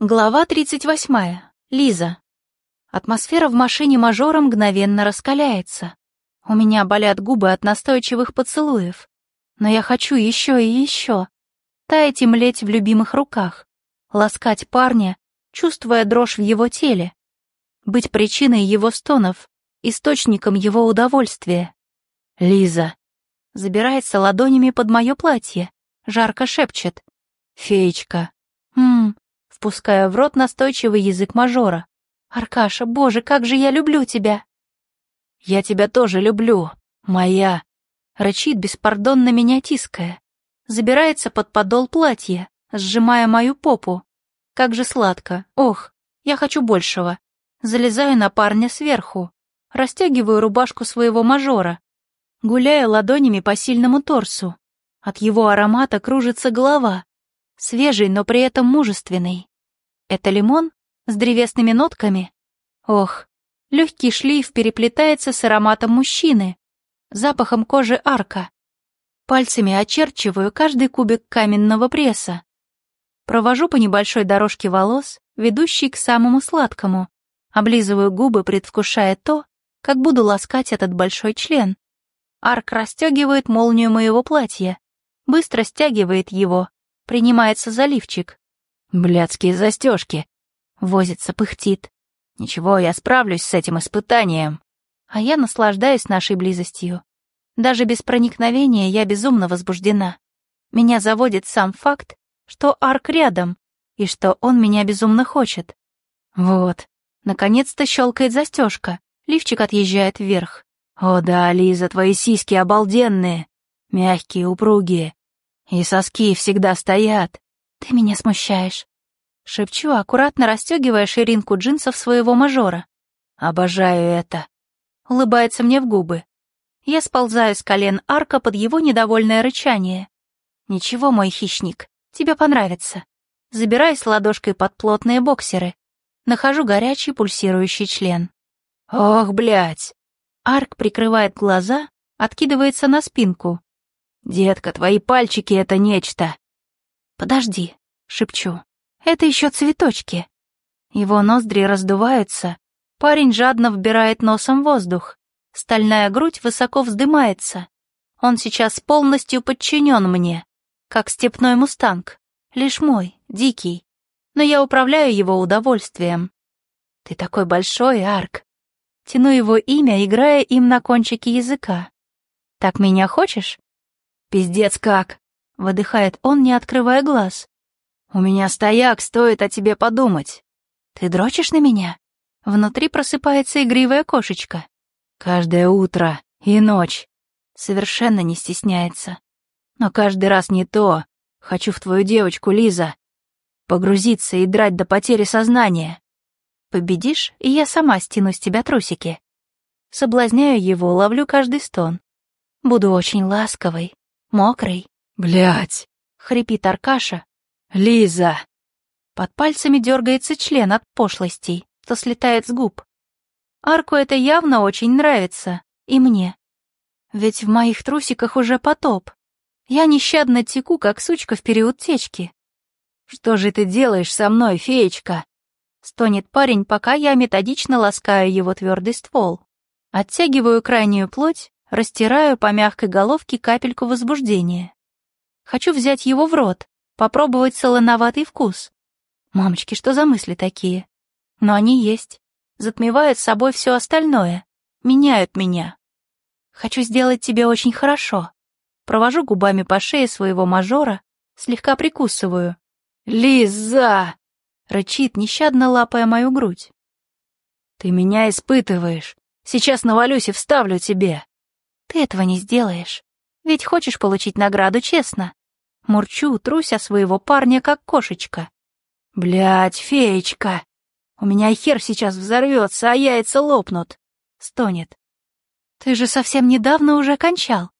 Глава 38. Лиза. Атмосфера в машине мажора мгновенно раскаляется. У меня болят губы от настойчивых поцелуев. Но я хочу еще и еще. Таять и млеть в любимых руках. Ласкать парня, чувствуя дрожь в его теле. Быть причиной его стонов, источником его удовольствия. Лиза. Забирается ладонями под мое платье. Жарко шепчет. Феечка. Ммм, впуская в рот настойчивый язык мажора. «Аркаша, боже, как же я люблю тебя!» «Я тебя тоже люблю, моя!» Рычит, беспардонно меня тиская. Забирается под подол платья, сжимая мою попу. Как же сладко, ох, я хочу большего. Залезаю на парня сверху, растягиваю рубашку своего мажора, гуляя ладонями по сильному торсу. От его аромата кружится голова, свежий, но при этом мужественный. Это лимон с древесными нотками? Ох, легкий шлейф переплетается с ароматом мужчины, запахом кожи арка. Пальцами очерчиваю каждый кубик каменного пресса. Провожу по небольшой дорожке волос, ведущей к самому сладкому. Облизываю губы, предвкушая то, как буду ласкать этот большой член. Арк расстегивает молнию моего платья, быстро стягивает его, принимается заливчик. Блядские застежки. Возится, пыхтит. Ничего, я справлюсь с этим испытанием. А я наслаждаюсь нашей близостью. Даже без проникновения я безумно возбуждена. Меня заводит сам факт, что Арк рядом, и что он меня безумно хочет. Вот, наконец-то щелкает застежка, лифчик отъезжает вверх. О да, Лиза, твои сиськи обалденные, мягкие, упругие. И соски всегда стоят. «Ты меня смущаешь», — шепчу, аккуратно расстегивая ширинку джинсов своего мажора. «Обожаю это», — улыбается мне в губы. Я сползаю с колен арка под его недовольное рычание. «Ничего, мой хищник, тебе понравится». Забираюсь ладошкой под плотные боксеры. Нахожу горячий пульсирующий член. «Ох, блядь!» Арк прикрывает глаза, откидывается на спинку. «Детка, твои пальчики — это нечто!» «Подожди», — шепчу. «Это еще цветочки». Его ноздри раздуваются. Парень жадно вбирает носом воздух. Стальная грудь высоко вздымается. Он сейчас полностью подчинен мне, как степной мустанг. Лишь мой, дикий. Но я управляю его удовольствием. Ты такой большой, Арк. Тяну его имя, играя им на кончике языка. Так меня хочешь? Пиздец как. Выдыхает он, не открывая глаз. «У меня стояк, стоит о тебе подумать». «Ты дрочишь на меня?» Внутри просыпается игривая кошечка. «Каждое утро и ночь». Совершенно не стесняется. «Но каждый раз не то. Хочу в твою девочку, Лиза. Погрузиться и драть до потери сознания. Победишь, и я сама стяну с тебя трусики. Соблазняю его, ловлю каждый стон. Буду очень ласковой, мокрой, Блять! хрипит Аркаша. Лиза! Под пальцами дергается член от пошлостей, что слетает с губ. Арку это явно очень нравится, и мне. Ведь в моих трусиках уже потоп. Я нещадно теку, как сучка в период течки. «Что же ты делаешь со мной, феечка?» Стонет парень, пока я методично ласкаю его твердый ствол. Оттягиваю крайнюю плоть, растираю по мягкой головке капельку возбуждения. Хочу взять его в рот, попробовать солоноватый вкус. Мамочки, что за мысли такие? Но они есть. Затмевают собой все остальное. Меняют меня. Хочу сделать тебе очень хорошо. Провожу губами по шее своего мажора, слегка прикусываю. «Лиза!» — рычит, нещадно лапая мою грудь. «Ты меня испытываешь. Сейчас навалюсь и вставлю тебе». «Ты этого не сделаешь. Ведь хочешь получить награду честно. Мурчу, труся своего парня, как кошечка. Блять, феечка! У меня хер сейчас взорвется, а яйца лопнут!» Стонет. «Ты же совсем недавно уже кончал!»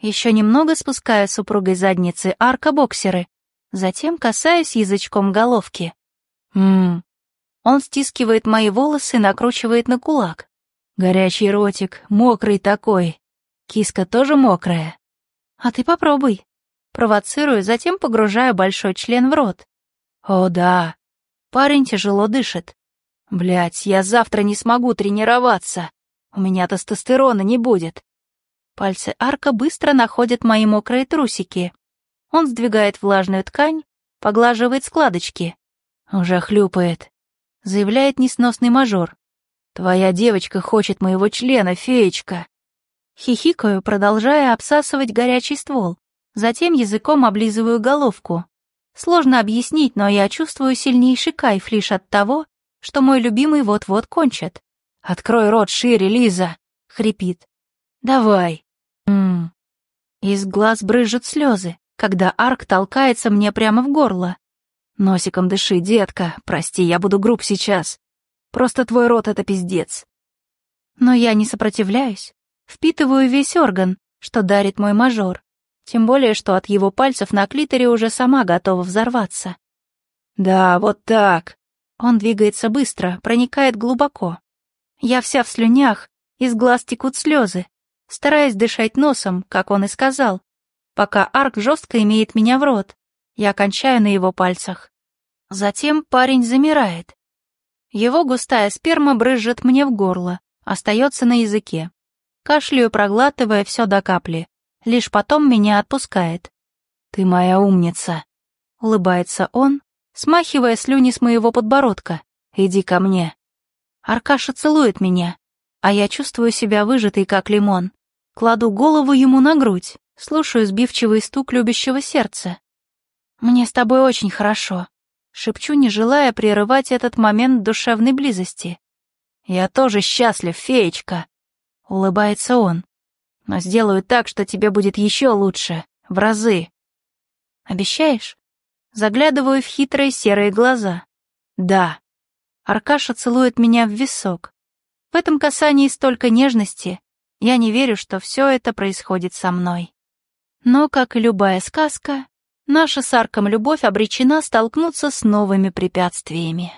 Еще немного спускаю с упругой задницы арка-боксеры, затем касаюсь язычком головки. Ммм. Он стискивает мои волосы, накручивает на кулак. Горячий ротик, мокрый такой. Киска тоже мокрая. А ты попробуй. Провоцирую, затем погружаю большой член в рот. О, да. Парень тяжело дышит. Блять, я завтра не смогу тренироваться. У меня тестостерона не будет. Пальцы Арка быстро находят мои мокрые трусики. Он сдвигает влажную ткань, поглаживает складочки. Уже хлюпает, заявляет несносный мажор. Твоя девочка хочет моего члена, феечка. Хихикаю, продолжая обсасывать горячий ствол. Затем языком облизываю головку. Сложно объяснить, но я чувствую сильнейший кайф лишь от того, что мой любимый вот-вот кончит. «Открой рот шире, Лиза!» — хрипит. «Давай!» М -м. Из глаз брызжут слезы, когда Арк толкается мне прямо в горло. «Носиком дыши, детка, прости, я буду груб сейчас. Просто твой рот — это пиздец». Но я не сопротивляюсь, впитываю весь орган, что дарит мой мажор. Тем более, что от его пальцев на клиторе уже сама готова взорваться. «Да, вот так!» Он двигается быстро, проникает глубоко. Я вся в слюнях, из глаз текут слезы, стараясь дышать носом, как он и сказал, пока Арк жестко имеет меня в рот. Я кончаю на его пальцах. Затем парень замирает. Его густая сперма брызжет мне в горло, остается на языке. Кашляю, проглатывая все до капли. Лишь потом меня отпускает. «Ты моя умница», — улыбается он, смахивая слюни с моего подбородка. «Иди ко мне». Аркаша целует меня, а я чувствую себя выжатой, как лимон. Кладу голову ему на грудь, слушаю сбивчивый стук любящего сердца. «Мне с тобой очень хорошо», — шепчу, не желая прерывать этот момент душевной близости. «Я тоже счастлив, феечка», — улыбается он но сделаю так, что тебе будет еще лучше, в разы. Обещаешь? Заглядываю в хитрые серые глаза. Да. Аркаша целует меня в висок. В этом касании столько нежности. Я не верю, что все это происходит со мной. Но, как и любая сказка, наша с Арком любовь обречена столкнуться с новыми препятствиями.